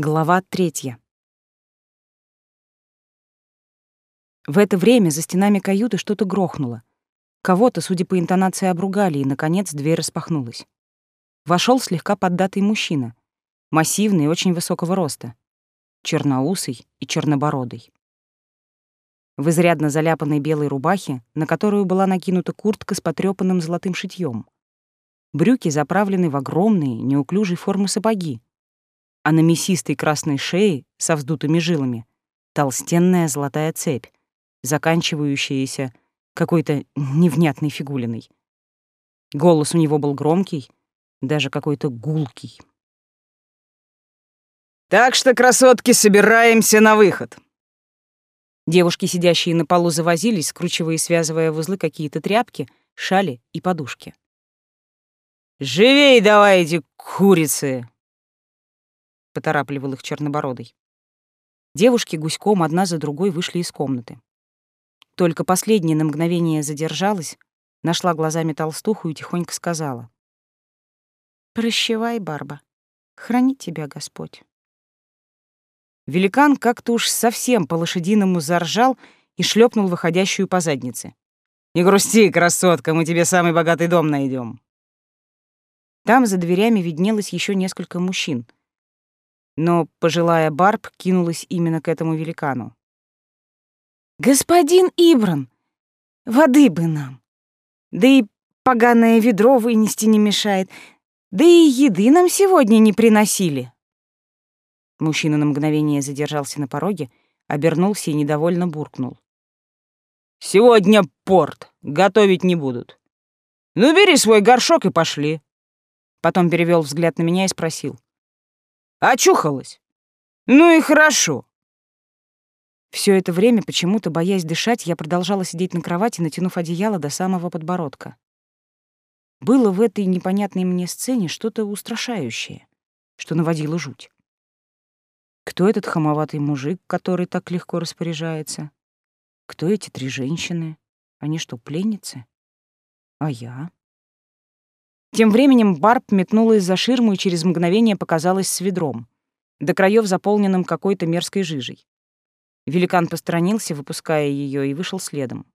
Глава третья. В это время за стенами каюты что-то грохнуло. Кого-то, судя по интонации, обругали, и, наконец, дверь распахнулась. Вошел слегка поддатый мужчина, массивный и очень высокого роста, черноусый и чернобородый. В изрядно заляпанной белой рубахе, на которую была накинута куртка с потрёпанным золотым шитьем. Брюки заправлены в огромные, неуклюжей формы сапоги, а на мясистой красной шее со вздутыми жилами толстенная золотая цепь, заканчивающаяся какой-то невнятной фигулиной. Голос у него был громкий, даже какой-то гулкий. «Так что, красотки, собираемся на выход!» Девушки, сидящие на полу, завозились, скручивая и связывая в узлы какие-то тряпки, шали и подушки. «Живей давайте, курицы!» Поторапливал их чернобородый. Девушки гуськом одна за другой вышли из комнаты. Только последняя на мгновение задержалась, нашла глазами толстуху и тихонько сказала. «Прощевай, Барба, храни тебя Господь». Великан как-то уж совсем по-лошадиному заржал и шлепнул выходящую по заднице. «Не грусти, красотка, мы тебе самый богатый дом найдем. Там за дверями виднелось еще несколько мужчин — но пожилая Барб кинулась именно к этому великану. «Господин Ибран, воды бы нам! Да и поганое ведро вынести не мешает, да и еды нам сегодня не приносили!» Мужчина на мгновение задержался на пороге, обернулся и недовольно буркнул. «Сегодня порт, готовить не будут. Ну, бери свой горшок и пошли!» Потом перевел взгляд на меня и спросил. Очухалась? Ну и хорошо. Все это время, почему-то боясь дышать, я продолжала сидеть на кровати, натянув одеяло до самого подбородка. Было в этой непонятной мне сцене что-то устрашающее, что наводило жуть. Кто этот хамоватый мужик, который так легко распоряжается? Кто эти три женщины? Они что, пленницы? А я? Тем временем Барб метнулась за ширму и через мгновение показалась с ведром, до краев заполненным какой-то мерзкой жижей. Великан посторонился, выпуская ее, и вышел следом.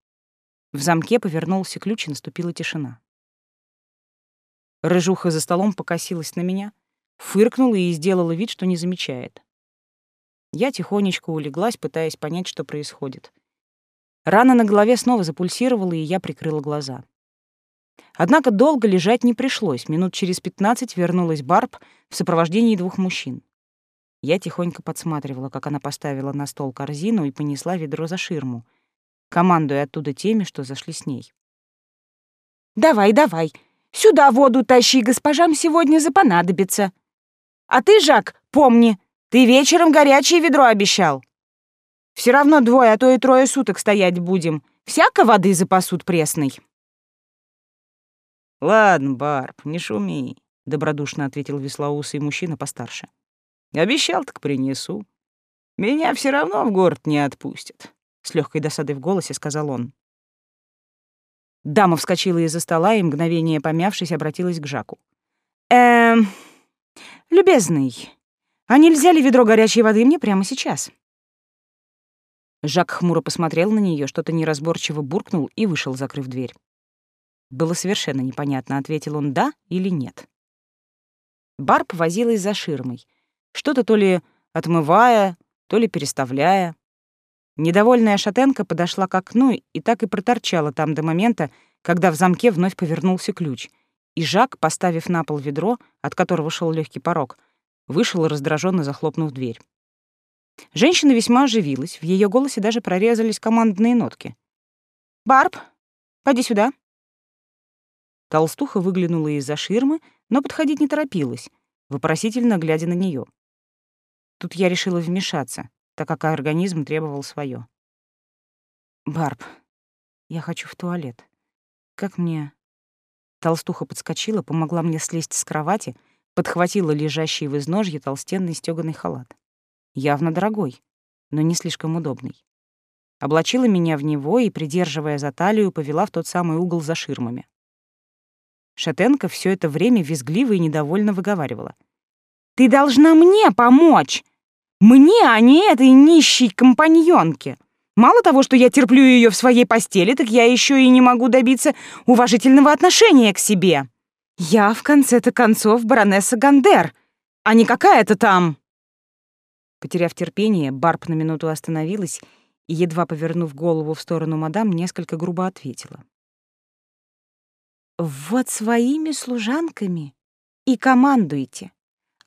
В замке повернулся ключ, и наступила тишина. Рыжуха за столом покосилась на меня, фыркнула и сделала вид, что не замечает. Я тихонечко улеглась, пытаясь понять, что происходит. Рана на голове снова запульсировала, и я прикрыла глаза. Однако долго лежать не пришлось. Минут через пятнадцать вернулась Барб в сопровождении двух мужчин. Я тихонько подсматривала, как она поставила на стол корзину и понесла ведро за ширму, командуя оттуда теми, что зашли с ней. «Давай, давай, сюда воду тащи, госпожам сегодня запонадобится. А ты, Жак, помни, ты вечером горячее ведро обещал. Все равно двое, а то и трое суток стоять будем. Всяко воды запасут пресной». «Ладно, Барб, не шуми», — добродушно ответил веслоусый мужчина постарше. «Обещал, так принесу. Меня все равно в город не отпустят», — с легкой досадой в голосе сказал он. Дама вскочила из-за стола и, мгновение помявшись, обратилась к Жаку. «Эм, любезный, а нельзя ли ведро горячей воды мне прямо сейчас?» Жак хмуро посмотрел на нее, что-то неразборчиво буркнул и вышел, закрыв дверь. Было совершенно непонятно, ответил он «да» или «нет». Барб возилась за ширмой, что-то то ли отмывая, то ли переставляя. Недовольная шатенка подошла к окну и так и проторчала там до момента, когда в замке вновь повернулся ключ, и Жак, поставив на пол ведро, от которого шел легкий порог, вышел, раздраженно захлопнув дверь. Женщина весьма оживилась, в ее голосе даже прорезались командные нотки. «Барб, поди сюда», Толстуха выглянула из-за ширмы, но подходить не торопилась, вопросительно глядя на нее. Тут я решила вмешаться, так как организм требовал свое. «Барб, я хочу в туалет. Как мне...» Толстуха подскочила, помогла мне слезть с кровати, подхватила лежащий в изножье толстенный стёганый халат. Явно дорогой, но не слишком удобный. Облачила меня в него и, придерживая за талию, повела в тот самый угол за ширмами. Шатенка все это время визгливо и недовольно выговаривала. «Ты должна мне помочь! Мне, а не этой нищей компаньонке. Мало того, что я терплю ее в своей постели, так я еще и не могу добиться уважительного отношения к себе. Я, в конце-то концов, баронесса Гандер, а не какая-то там... Потеряв терпение, Барб на минуту остановилась и, едва повернув голову в сторону мадам, несколько грубо ответила. «Вот своими служанками и командуйте,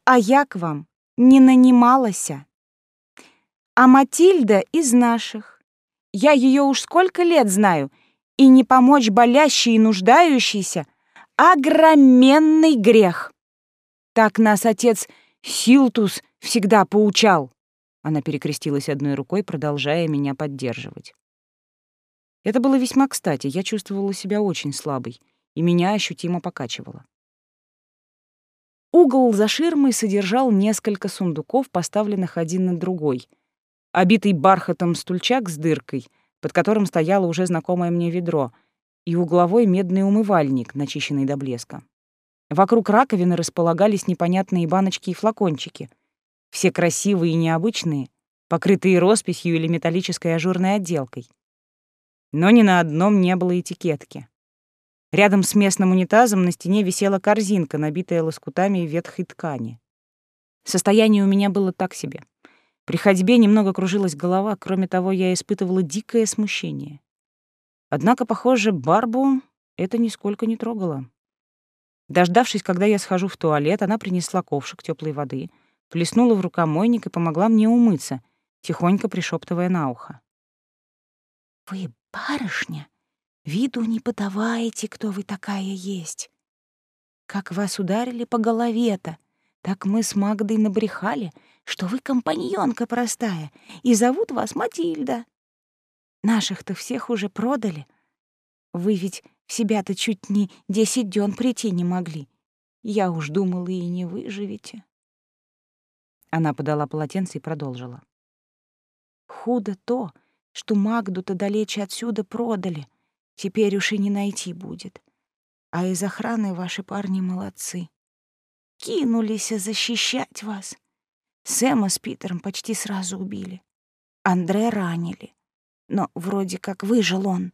а я к вам не нанималась. А Матильда из наших. Я ее уж сколько лет знаю, и не помочь болящей и нуждающейся — огроменный грех. Так нас отец Силтус всегда поучал. Она перекрестилась одной рукой, продолжая меня поддерживать. Это было весьма кстати, я чувствовала себя очень слабой, и меня ощутимо покачивало. Угол за ширмой содержал несколько сундуков, поставленных один на другой. Обитый бархатом стульчак с дыркой, под которым стояло уже знакомое мне ведро, и угловой медный умывальник, начищенный до блеска. Вокруг раковины располагались непонятные баночки и флакончики, все красивые и необычные, покрытые росписью или металлической ажурной отделкой. Но ни на одном не было этикетки. Рядом с местным унитазом на стене висела корзинка, набитая лоскутами ветхой ткани. Состояние у меня было так себе. При ходьбе немного кружилась голова, кроме того, я испытывала дикое смущение. Однако, похоже, Барбу это нисколько не трогало. Дождавшись, когда я схожу в туалет, она принесла ковшик теплой воды, плеснула в рукомойник и помогла мне умыться, тихонько пришептывая на ухо. «Вы барышня?» Виду не подавайте, кто вы такая есть. Как вас ударили по голове-то, так мы с Магдой набрехали, что вы компаньонка простая, и зовут вас Матильда. Наших-то всех уже продали. Вы ведь в себя-то чуть не десять дён прийти не могли. Я уж думала, и не выживете. Она подала полотенце и продолжила. Худо то, что Магду-то далече отсюда продали — Теперь уж и не найти будет. А из охраны ваши парни молодцы. Кинулись защищать вас. Сэма с Питером почти сразу убили. Андре ранили. Но вроде как выжил он.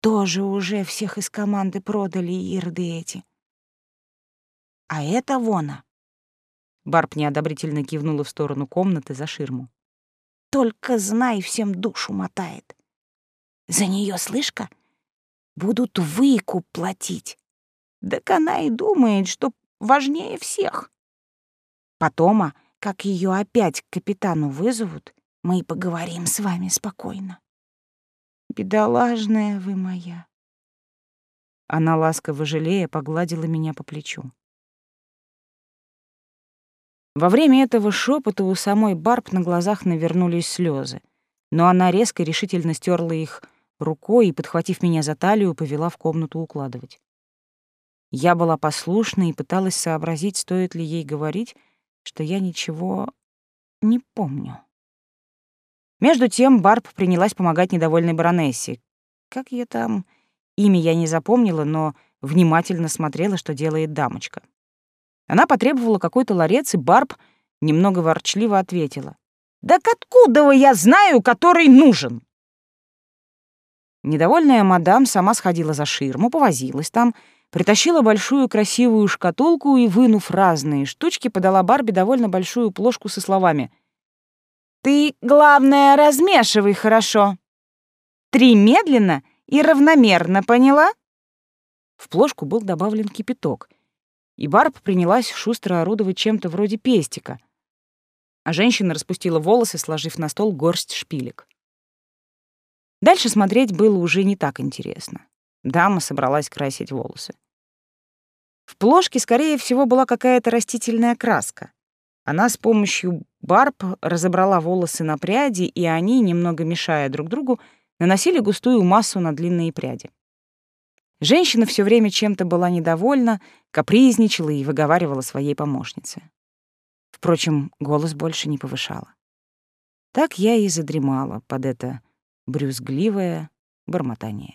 Тоже уже всех из команды продали ирды эти. А это вона. Барб неодобрительно кивнула в сторону комнаты за ширму. Только знай, всем душу мотает. За нее слышка, будут выкуп платить. Так она и думает, что важнее всех. Потом, а как ее опять к капитану вызовут, мы и поговорим с вами спокойно. Бедолажная вы моя. Она ласково жалея погладила меня по плечу. Во время этого шепота у самой Барб на глазах навернулись слезы, но она резко решительно стерла их рукой и, подхватив меня за талию, повела в комнату укладывать. Я была послушна и пыталась сообразить, стоит ли ей говорить, что я ничего не помню. Между тем Барб принялась помогать недовольной баронессе. Как ее там... Имя я не запомнила, но внимательно смотрела, что делает дамочка. Она потребовала какой-то ларец, и Барб немного ворчливо ответила. «Так откуда я знаю, который нужен?» Недовольная мадам сама сходила за ширму, повозилась там, притащила большую красивую шкатулку и, вынув разные штучки, подала Барби довольно большую плошку со словами «Ты, главное, размешивай хорошо. Три медленно и равномерно, поняла?» В плошку был добавлен кипяток, и Барб принялась шустро орудовать чем-то вроде пестика, а женщина распустила волосы, сложив на стол горсть шпилек. Дальше смотреть было уже не так интересно. Дама собралась красить волосы. В плошке, скорее всего, была какая-то растительная краска. Она с помощью барб разобрала волосы на пряди, и они, немного мешая друг другу, наносили густую массу на длинные пряди. Женщина все время чем-то была недовольна, капризничала и выговаривала своей помощнице. Впрочем, голос больше не повышала. Так я и задремала под это брюзгливое бормотание.